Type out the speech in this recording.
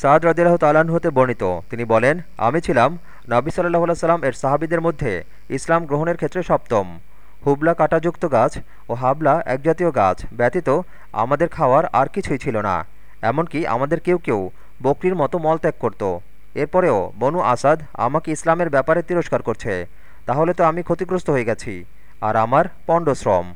সাদ রাজিয়াল্লাহ তালান হতে বর্ণিত। তিনি বলেন, আমি ছিলাম নাবি সাল্লাহ সাল্লাম এর সাহাবিদের মধ্যে ইসলাম গ্রহণের ক্ষেত্রে সপ্তম। হুবলা কাঁটাযুক্ত গাছ ও হাবলা একজাতীয় গাছ ব্যতীত আমাদের খাওয়ার আর কিছুই ছিল না। এমনকি আমাদের কেউ কেউ বকরির মতো মলত্যাগ করত। এরপরেও বনু আসাদ আমাকে ইসলামের ব্যাপারে তিরস্কার করছে। তাহলে তো আমি ক্ষতিগ্রস্ত হয়ে গেছি। আর আমার পণ্ডশ্রম